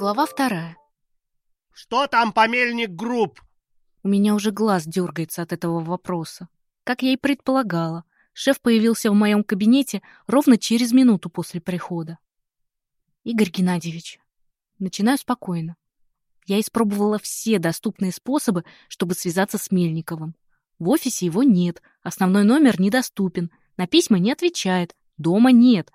Глава вторая. Что там по мельник групп? У меня уже глаз дергается от этого вопроса. Как я и предполагала, шеф появился в моем кабинете ровно через минуту после прихода. Игорь Геннадьевич, начинаю спокойно. Я испробовала все доступные способы, чтобы связаться с Мельниковым. В офисе его нет, основной номер недоступен, на письма не отвечает, дома нет.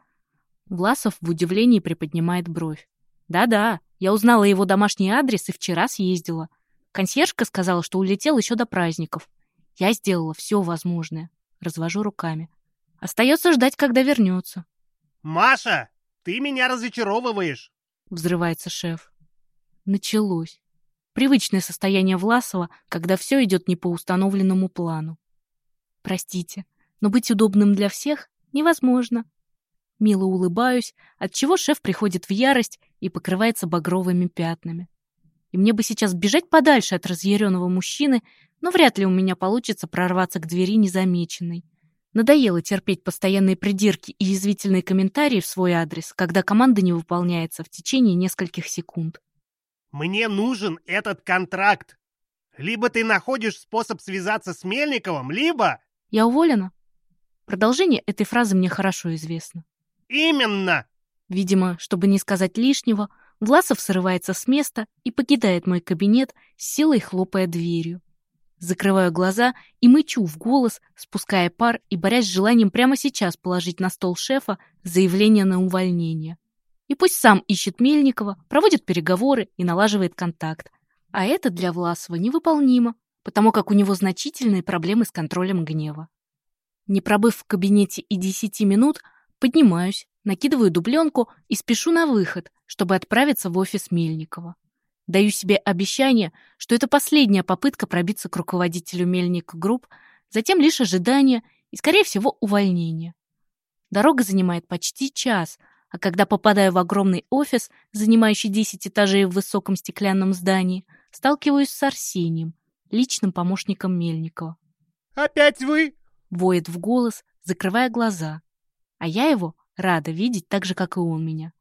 Власов в удивлении приподнимает бровь. Да-да, я узнала его домашний адрес и вчера съездила. Консьержка сказала, что улетел еще до праздников. Я сделала все возможное. Развожу руками. Остается ждать, когда вернется. Маша, ты меня разочаровываешь. Взрывается шеф. Началось. Привычное состояние Власова, когда все идет не по установленному плану. Простите, но быть удобным для всех невозможно. Мило улыбаюсь, отчего шеф приходит в ярость и покрывается багровыми пятнами. И мне бы сейчас бежать подальше от разъяренного мужчины, но вряд ли у меня получится прорваться к двери незамеченной. Надоело терпеть постоянные придирки и язвительные комментарии в свой адрес, когда команда не выполняется в течение нескольких секунд. Мне нужен этот контракт. Либо ты находишь способ связаться с Мельниковым, либо... Я уволена? Продолжение этой фразы мне хорошо известно. Именно! Видимо, чтобы не сказать лишнего, Власов срывается с места и покидает мой кабинет, силой хлопая дверью. Закрываю глаза и мычу в голос, спуская пар и борясь с желанием прямо сейчас положить на стол шефа заявление на увольнение. И пусть сам ищет Мельникова, проводит переговоры и налаживает контакт. А это для Власова невыполнимо, потому как у него значительные проблемы с контролем гнева. Не пробыв в кабинете и десяти минут, поднимаюсь, накидываю дубленку и спешу на выход, чтобы отправиться в офис Мельникова. Даю себе обещание, что это последняя попытка пробиться к руководителю Мельник Групп, затем лишь ожидание и, скорее всего, увольнение. Дорога занимает почти час, а когда попадаю в огромный офис, занимающий 10 этажей в высоком стеклянном здании, сталкиваюсь с Арсением, личным помощником Мельникова. «Опять вы?» — воет в голос, закрывая глаза. А я его рада видеть так же, как и он меня.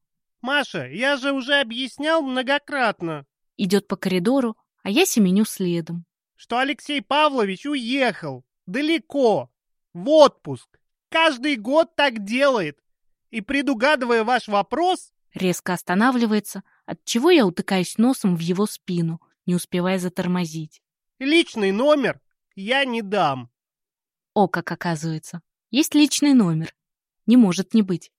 «Маша, я же уже объяснял многократно». Идет по коридору, а я семеню следом. «Что Алексей Павлович уехал. Далеко. В отпуск. Каждый год так делает. И предугадывая ваш вопрос...» Резко останавливается, от чего я утыкаюсь носом в его спину, не успевая затормозить. «Личный номер я не дам». О, как оказывается. Есть личный номер. Не может не быть.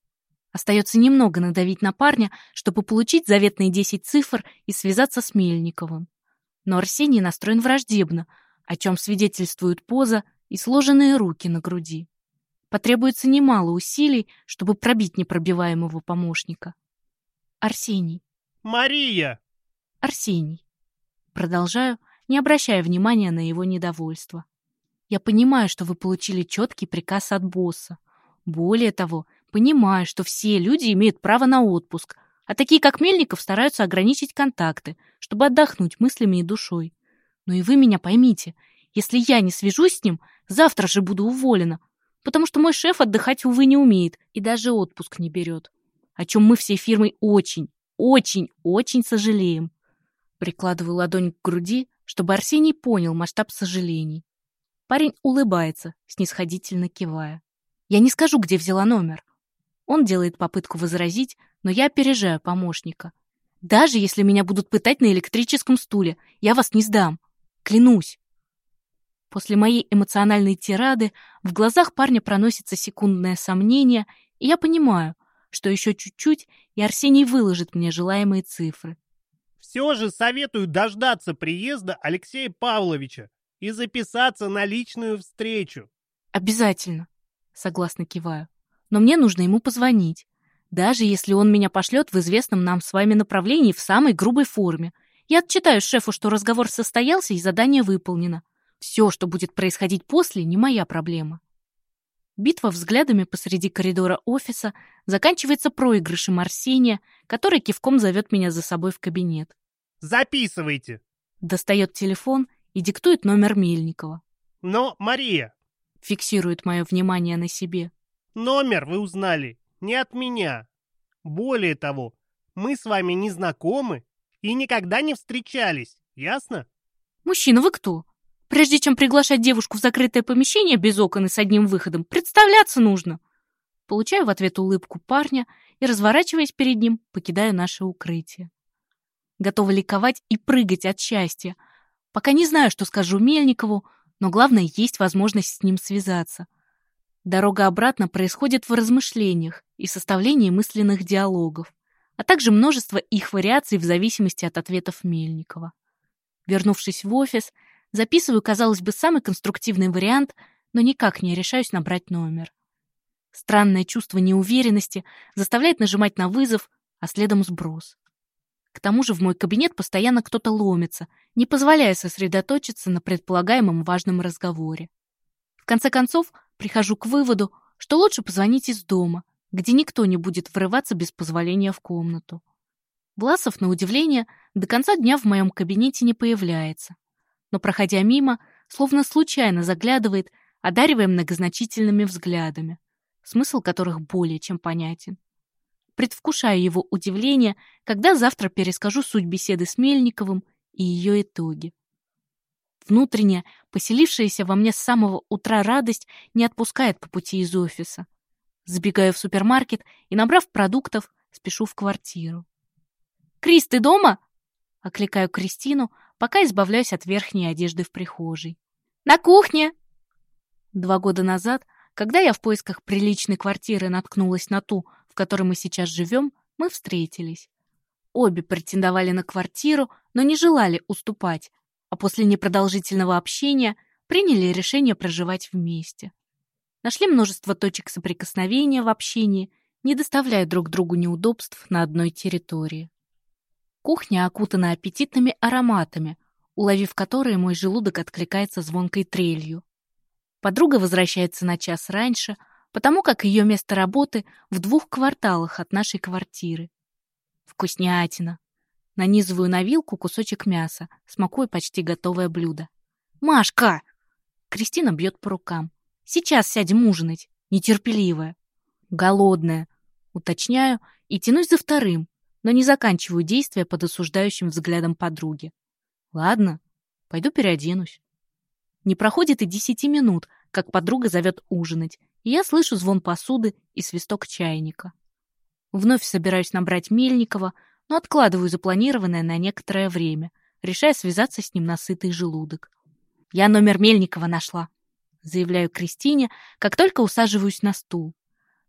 Остается немного надавить на парня, чтобы получить заветные 10 цифр и связаться с Мельниковым. Но Арсений настроен враждебно, о чем свидетельствует поза и сложенные руки на груди. Потребуется немало усилий, чтобы пробить непробиваемого помощника. Арсений. Мария! Арсений. Продолжаю, не обращая внимания на его недовольство. Я понимаю, что вы получили четкий приказ от босса. Более того, понимаю, что все люди имеют право на отпуск, а такие, как Мельников, стараются ограничить контакты, чтобы отдохнуть мыслями и душой. Но и вы меня поймите, если я не свяжусь с ним, завтра же буду уволена, потому что мой шеф отдыхать, увы, не умеет и даже отпуск не берет. О чем мы всей фирмой очень, очень, очень сожалеем. Прикладываю ладонь к груди, чтобы Арсений понял масштаб сожалений. Парень улыбается, снисходительно кивая. Я не скажу, где взяла номер. Он делает попытку возразить, но я опережаю помощника. Даже если меня будут пытать на электрическом стуле, я вас не сдам. Клянусь. После моей эмоциональной тирады в глазах парня проносится секундное сомнение, и я понимаю, что еще чуть-чуть, и Арсений выложит мне желаемые цифры. Все же советую дождаться приезда Алексея Павловича и записаться на личную встречу. Обязательно, согласно киваю. Но мне нужно ему позвонить. Даже если он меня пошлет в известном нам с вами направлении в самой грубой форме. Я отчитаю шефу, что разговор состоялся и задание выполнено. Все, что будет происходить после, не моя проблема. Битва взглядами посреди коридора офиса заканчивается проигрышем Арсения, который кивком зовет меня за собой в кабинет. Записывайте. Достает телефон и диктует номер Мельникова. Но, Мария, фиксирует мое внимание на себе. Номер вы узнали не от меня. Более того, мы с вами не знакомы и никогда не встречались, ясно? Мужчина, вы кто? Прежде чем приглашать девушку в закрытое помещение без окон и с одним выходом, представляться нужно. Получаю в ответ улыбку парня и, разворачиваясь перед ним, покидаю наше укрытие. Готова ликовать и прыгать от счастья. Пока не знаю, что скажу Мельникову, но главное, есть возможность с ним связаться. Дорога обратно происходит в размышлениях и составлении мысленных диалогов, а также множество их вариаций в зависимости от ответов Мельникова. Вернувшись в офис, записываю, казалось бы, самый конструктивный вариант, но никак не решаюсь набрать номер. Странное чувство неуверенности заставляет нажимать на вызов, а следом сброс. К тому же в мой кабинет постоянно кто-то ломится, не позволяя сосредоточиться на предполагаемом важном разговоре. В конце концов, прихожу к выводу, что лучше позвонить из дома, где никто не будет врываться без позволения в комнату. Власов, на удивление, до конца дня в моем кабинете не появляется. Но, проходя мимо, словно случайно заглядывает, одаривая многозначительными взглядами смысл которых более чем понятен. Предвкушаю его удивление, когда завтра перескажу суть беседы с Мельниковым и ее итоги. Внутренняя, поселившаяся во мне с самого утра радость не отпускает по пути из офиса. Забегаю в супермаркет и, набрав продуктов, спешу в квартиру. «Крис, ты дома?» — окликаю Кристину, пока избавляюсь от верхней одежды в прихожей. «На кухне!» Два года назад когда я в поисках приличной квартиры наткнулась на ту, в которой мы сейчас живем, мы встретились. Обе претендовали на квартиру, но не желали уступать, а после непродолжительного общения приняли решение проживать вместе. Нашли множество точек соприкосновения в общении, не доставляя друг другу неудобств на одной территории. Кухня окутана аппетитными ароматами, уловив которые мой желудок откликается звонкой трелью. Подруга возвращается на час раньше, потому как ее место работы в двух кварталах от нашей квартиры. Вкуснятина. Нанизываю на вилку кусочек мяса, смакуя почти готовое блюдо. «Машка!» Кристина бьет по рукам. «Сейчас сядем ужинать. Нетерпеливая. Голодная. Уточняю и тянусь за вторым, но не заканчиваю действия под осуждающим взглядом подруги. Ладно, пойду переоденусь. Не проходит и десяти минут, как подруга зовет ужинать, я слышу звон посуды и свисток чайника. Вновь собираюсь набрать Мельникова, но откладываю запланированное на некоторое время, решая связаться с ним на сытый желудок. «Я номер Мельникова нашла», — заявляю Кристине, как только усаживаюсь на стул.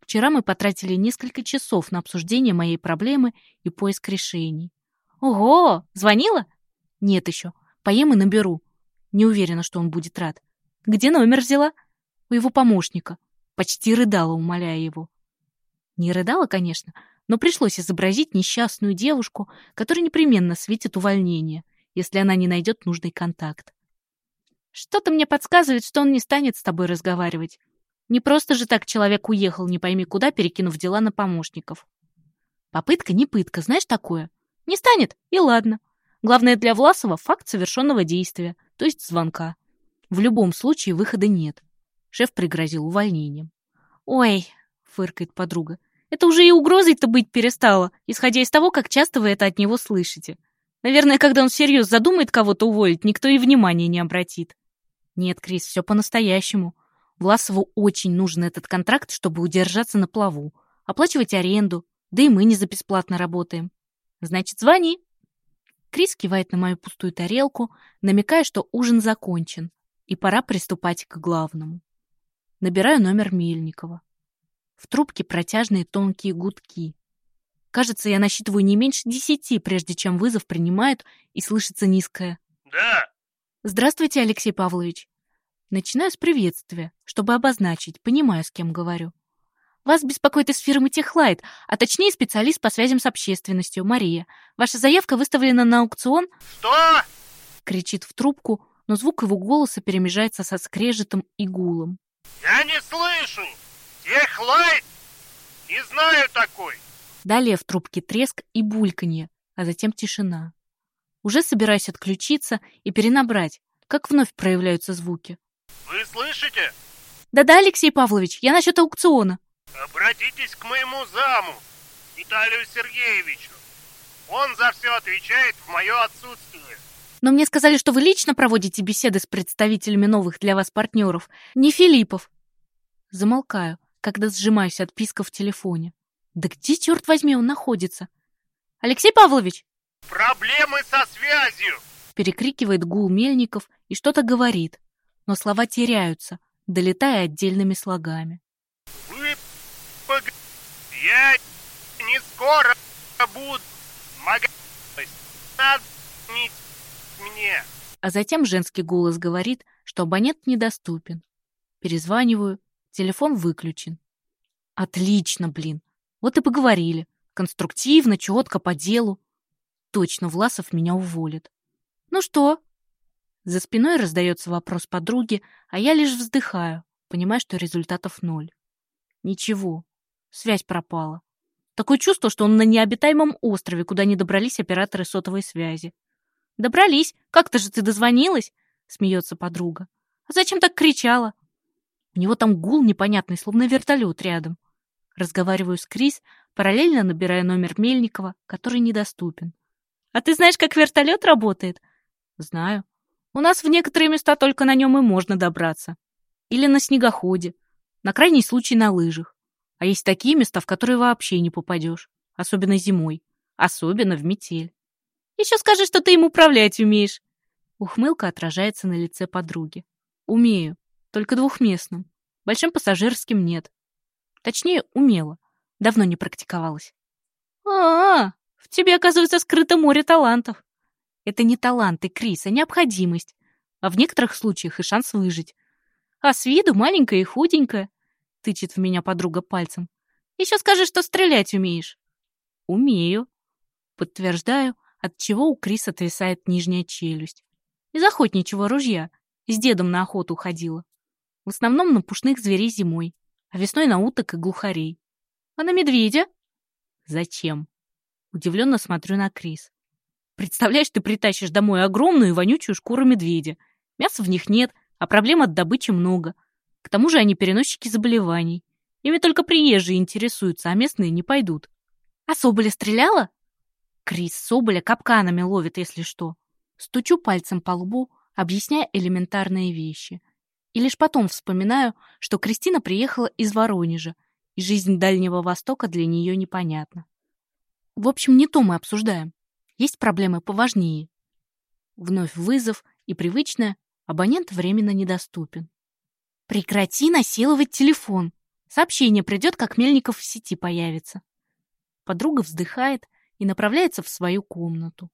Вчера мы потратили несколько часов на обсуждение моей проблемы и поиск решений. «Ого! Звонила?» «Нет еще. Поем и наберу. Не уверена, что он будет рад. Где номер взяла? У его помощника. Почти рыдала, умоляя его. Не рыдала, конечно, но пришлось изобразить несчастную девушку, которая непременно светит увольнение, если она не найдет нужный контакт. Что-то мне подсказывает, что он не станет с тобой разговаривать. Не просто же так человек уехал, не пойми куда, перекинув дела на помощников. Попытка не пытка, знаешь такое? Не станет, и ладно. Главное для Власова — факт совершенного действия, то есть звонка. В любом случае выхода нет. Шеф пригрозил увольнением. «Ой», — фыркает подруга, — «это уже и угрозой-то быть перестало, исходя из того, как часто вы это от него слышите. Наверное, когда он всерьез задумает кого-то уволить, никто и внимания не обратит». «Нет, Крис, все по-настоящему. Власову очень нужен этот контракт, чтобы удержаться на плаву, оплачивать аренду, да и мы не за бесплатно работаем. Значит, звони». Крис кивает на мою пустую тарелку, намекая, что ужин закончен, и пора приступать к главному. Набираю номер Мельникова. В трубке протяжные тонкие гудки. Кажется, я насчитываю не меньше десяти, прежде чем вызов принимают, и слышится низкое «Да». «Здравствуйте, Алексей Павлович». Начинаю с приветствия, чтобы обозначить, понимаю, с кем говорю. Вас беспокоит из фирмы Техлайт, а точнее специалист по связям с общественностью, Мария. Ваша заявка выставлена на аукцион...» «Что?» — кричит в трубку, но звук его голоса перемежается со скрежетом и гулом. «Я не слышу! Техлайт! Не знаю такой!» Далее в трубке треск и бульканье, а затем тишина. Уже собираюсь отключиться и перенабрать, как вновь проявляются звуки. «Вы слышите?» «Да-да, Алексей Павлович, я насчет аукциона». Обратитесь к моему заму, Виталию Сергеевичу. Он за все отвечает в мое отсутствие. Но мне сказали, что вы лично проводите беседы с представителями новых для вас партнеров, не Филиппов. Замолкаю, когда сжимаюсь от писка в телефоне. Да где, черт возьми, он находится? Алексей Павлович! Проблемы со связью! Перекрикивает гул Мельников и что-то говорит, но слова теряются, долетая отдельными слогами. Вы пог... Я не скоро буду. Могу... Надо мне. А затем женский голос говорит, что абонент недоступен. Перезваниваю, телефон выключен. Отлично, блин. Вот и поговорили. Конструктивно, четко, по делу. Точно Власов меня уволит. Ну что? За спиной раздается вопрос подруги, а я лишь вздыхаю, понимая, что результатов ноль. Ничего, связь пропала. Такое чувство, что он на необитаемом острове, куда не добрались операторы сотовой связи. «Добрались. Как-то же ты дозвонилась?» — смеется подруга. «А зачем так кричала?» У него там гул непонятный, словно вертолет рядом. Разговариваю с Крис, параллельно набирая номер Мельникова, который недоступен. «А ты знаешь, как вертолет работает?» «Знаю. У нас в некоторые места только на нем и можно добраться. Или на снегоходе. На крайний случай на лыжах. А есть такие места, в которые вообще не попадешь. Особенно зимой. Особенно в метель. Еще скажи, что ты им управлять умеешь. Ухмылка отражается на лице подруги. Умею. Только двухместным. Большим пассажирским нет. Точнее, умела. Давно не практиковалась. А, -а, -а в тебе, оказывается, скрыто море талантов. Это не таланты, Крис, а необходимость. А в некоторых случаях и шанс выжить. А с виду маленькая и худенькая. Тычет в меня подруга пальцем. Еще скажи, что стрелять умеешь. Умею. Подтверждаю, от чего у Крис отвисает нижняя челюсть. Из охотничьего ружья. С дедом на охоту ходила. В основном на пушных зверей зимой, а весной на уток и глухарей. А на медведя? Зачем? Удивленно смотрю на Крис. Представляешь, ты притащишь домой огромную и вонючую шкуру медведя. Мяса в них нет, а проблем от добычи много. К тому же они переносчики заболеваний. Ими только приезжие интересуются, а местные не пойдут. А Соболя стреляла? Крис Соболя капканами ловит, если что. Стучу пальцем по лбу, объясняя элементарные вещи. И лишь потом вспоминаю, что Кристина приехала из Воронежа, и жизнь Дальнего Востока для нее непонятна. В общем, не то мы обсуждаем. Есть проблемы поважнее. Вновь вызов, и привычное абонент временно недоступен. Прекрати насиловать телефон. Сообщение придет, как Мельников в сети появится. Подруга вздыхает и направляется в свою комнату.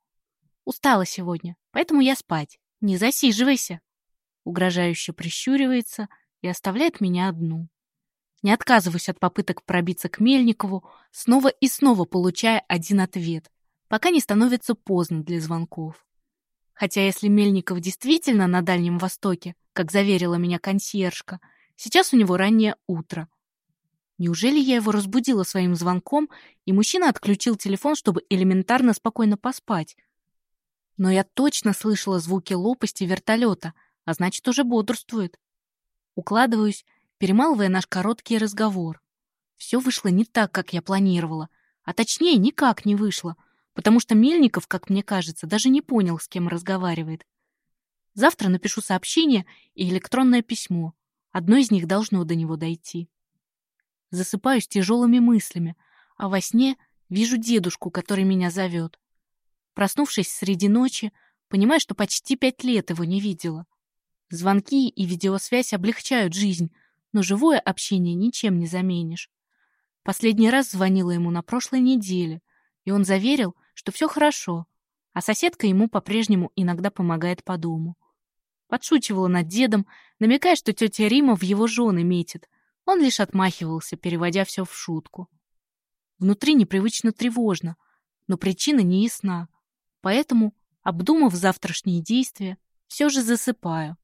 Устала сегодня, поэтому я спать. Не засиживайся. Угрожающе прищуривается и оставляет меня одну. Не отказываюсь от попыток пробиться к Мельникову, снова и снова получая один ответ, пока не становится поздно для звонков. Хотя если Мельников действительно на Дальнем Востоке, как заверила меня консьержка, сейчас у него раннее утро. Неужели я его разбудила своим звонком, и мужчина отключил телефон, чтобы элементарно спокойно поспать? Но я точно слышала звуки лопасти вертолета, а значит, уже бодрствует. Укладываюсь, перемалывая наш короткий разговор. Все вышло не так, как я планировала, а точнее, никак не вышло, потому что Мельников, как мне кажется, даже не понял, с кем разговаривает. Завтра напишу сообщение и электронное письмо. Одно из них должно до него дойти. Засыпаюсь тяжелыми мыслями, а во сне вижу дедушку, который меня зовет. Проснувшись среди ночи, понимаю, что почти пять лет его не видела. Звонки и видеосвязь облегчают жизнь, но живое общение ничем не заменишь. Последний раз звонила ему на прошлой неделе, и он заверил, что все хорошо, а соседка ему по-прежнему иногда помогает по дому. Подшучивала над дедом, намекая, что тетя Рима в его жены метит. Он лишь отмахивался, переводя все в шутку. Внутри непривычно тревожно, но причина не ясна. Поэтому, обдумав завтрашние действия, все же засыпаю.